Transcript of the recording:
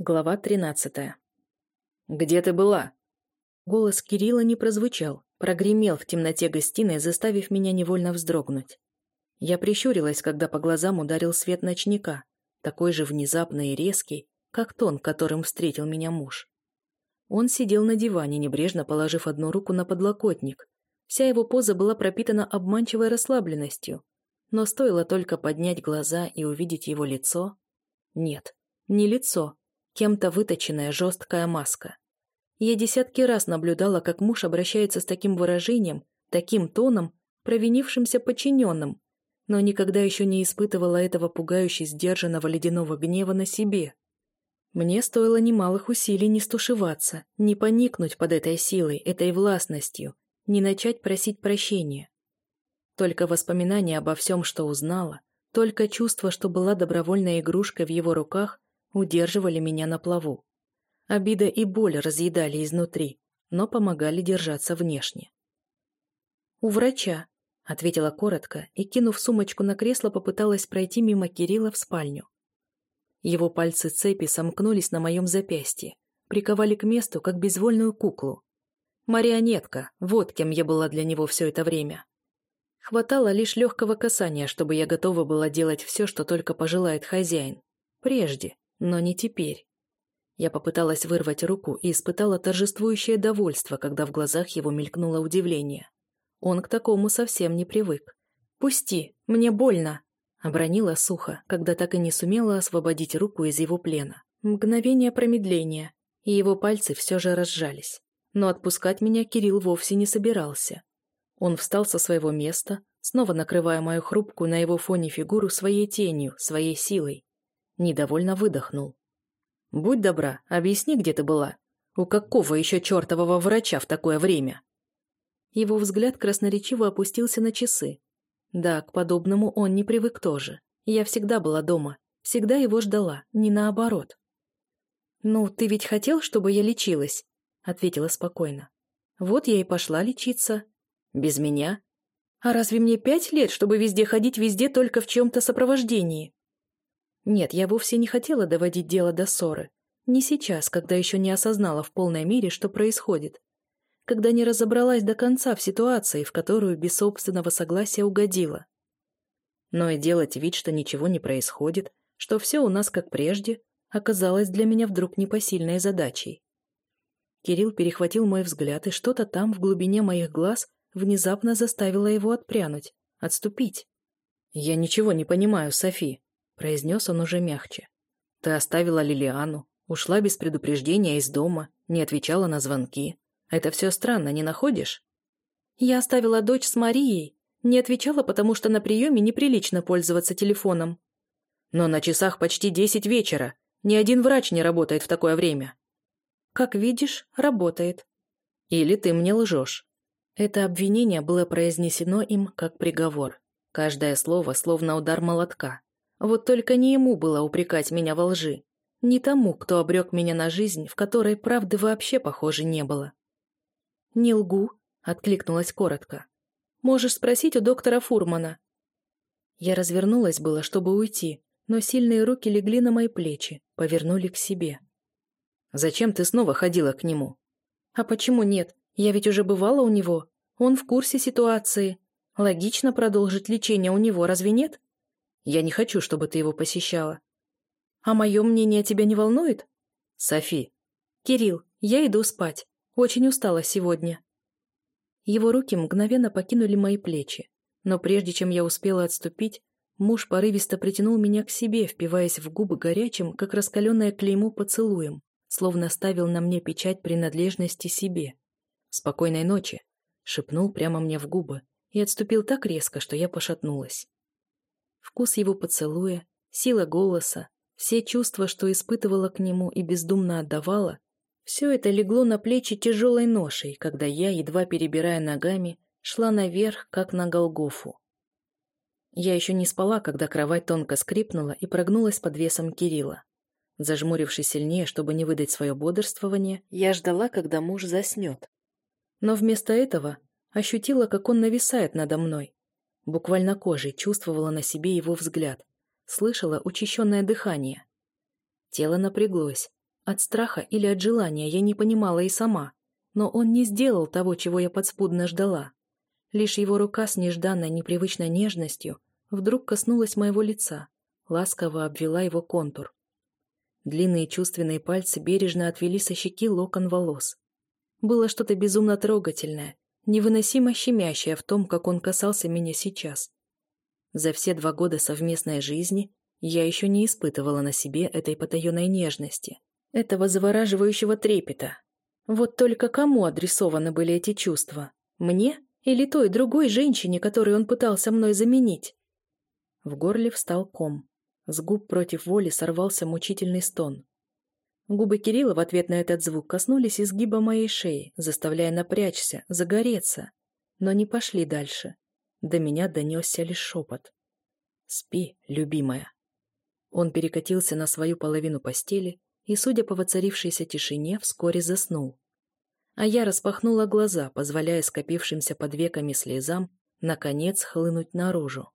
Глава 13. «Где ты была?» Голос Кирилла не прозвучал, прогремел в темноте гостиной, заставив меня невольно вздрогнуть. Я прищурилась, когда по глазам ударил свет ночника, такой же внезапный и резкий, как тон, которым встретил меня муж. Он сидел на диване, небрежно положив одну руку на подлокотник. Вся его поза была пропитана обманчивой расслабленностью, но стоило только поднять глаза и увидеть его лицо... Нет, не лицо, кем-то выточенная жесткая маска. Я десятки раз наблюдала, как муж обращается с таким выражением, таким тоном, провинившимся подчиненным, но никогда еще не испытывала этого пугающе сдержанного ледяного гнева на себе. Мне стоило немалых усилий не стушеваться, не поникнуть под этой силой, этой властностью, не начать просить прощения. Только воспоминания обо всем, что узнала, только чувство, что была добровольной игрушкой в его руках, удерживали меня на плаву. Обида и боль разъедали изнутри, но помогали держаться внешне. «У врача», — ответила коротко и, кинув сумочку на кресло, попыталась пройти мимо Кирилла в спальню. Его пальцы цепи сомкнулись на моем запястье, приковали к месту, как безвольную куклу. Марионетка, вот кем я была для него все это время. Хватало лишь легкого касания, чтобы я готова была делать все, что только пожелает хозяин. Прежде, но не теперь. Я попыталась вырвать руку и испытала торжествующее довольство, когда в глазах его мелькнуло удивление. Он к такому совсем не привык. «Пусти, мне больно!» Обронила сухо, когда так и не сумела освободить руку из его плена. Мгновение промедления, и его пальцы все же разжались. Но отпускать меня Кирилл вовсе не собирался. Он встал со своего места, снова накрывая мою хрупкую на его фоне фигуру своей тенью, своей силой. Недовольно выдохнул. «Будь добра, объясни, где ты была. У какого еще чертового врача в такое время?» Его взгляд красноречиво опустился на часы. Да, к подобному он не привык тоже. Я всегда была дома, всегда его ждала, не наоборот. «Ну, ты ведь хотел, чтобы я лечилась?» — ответила спокойно. «Вот я и пошла лечиться. Без меня. А разве мне пять лет, чтобы везде ходить, везде только в чем-то сопровождении?» Нет, я вовсе не хотела доводить дело до ссоры. Не сейчас, когда еще не осознала в полной мере, что происходит. Когда не разобралась до конца в ситуации, в которую без собственного согласия угодила. Но и делать вид, что ничего не происходит, что все у нас как прежде, оказалось для меня вдруг непосильной задачей. Кирилл перехватил мой взгляд, и что-то там, в глубине моих глаз, внезапно заставило его отпрянуть, отступить. «Я ничего не понимаю, Софи», произнес он уже мягче. «Ты оставила Лилиану, ушла без предупреждения из дома, не отвечала на звонки. Это все странно, не находишь?» «Я оставила дочь с Марией, не отвечала, потому что на приеме неприлично пользоваться телефоном». «Но на часах почти десять вечера. Ни один врач не работает в такое время». «Как видишь, работает». «Или ты мне лжешь». Это обвинение было произнесено им как приговор. Каждое слово словно удар молотка. Вот только не ему было упрекать меня во лжи. Не тому, кто обрек меня на жизнь, в которой правды вообще, похоже, не было. «Не лгу», — откликнулась коротко. «Можешь спросить у доктора Фурмана». Я развернулась было, чтобы уйти, но сильные руки легли на мои плечи, повернули к себе. «Зачем ты снова ходила к нему?» «А почему нет? Я ведь уже бывала у него. Он в курсе ситуации. Логично продолжить лечение у него, разве нет?» Я не хочу, чтобы ты его посещала. А мое мнение тебя не волнует? Софи. Кирилл, я иду спать. Очень устала сегодня. Его руки мгновенно покинули мои плечи. Но прежде чем я успела отступить, муж порывисто притянул меня к себе, впиваясь в губы горячим, как раскаленное клеймо поцелуем, словно ставил на мне печать принадлежности себе. «Спокойной ночи!» — шепнул прямо мне в губы и отступил так резко, что я пошатнулась. Вкус его поцелуя, сила голоса, все чувства, что испытывала к нему и бездумно отдавала, все это легло на плечи тяжелой ношей, когда я, едва перебирая ногами, шла наверх, как на Голгофу. Я еще не спала, когда кровать тонко скрипнула и прогнулась под весом Кирилла. Зажмурившись сильнее, чтобы не выдать свое бодрствование, я ждала, когда муж заснет. Но вместо этого ощутила, как он нависает надо мной, Буквально кожей чувствовала на себе его взгляд, слышала учащенное дыхание. Тело напряглось, От страха или от желания я не понимала и сама, но он не сделал того, чего я подспудно ждала. Лишь его рука с нежданной непривычной нежностью вдруг коснулась моего лица, ласково обвела его контур. Длинные чувственные пальцы бережно отвели со щеки локон волос. Было что-то безумно трогательное, невыносимо щемящее в том, как он касался меня сейчас. За все два года совместной жизни я еще не испытывала на себе этой потаенной нежности, этого завораживающего трепета. Вот только кому адресованы были эти чувства? Мне или той другой женщине, которую он пытался мной заменить? В горле встал ком. С губ против воли сорвался мучительный стон. Губы Кирилла в ответ на этот звук коснулись изгиба моей шеи, заставляя напрячься, загореться, но не пошли дальше. До меня донесся лишь шепот. «Спи, любимая». Он перекатился на свою половину постели и, судя по воцарившейся тишине, вскоре заснул. А я распахнула глаза, позволяя скопившимся под веками слезам наконец хлынуть наружу.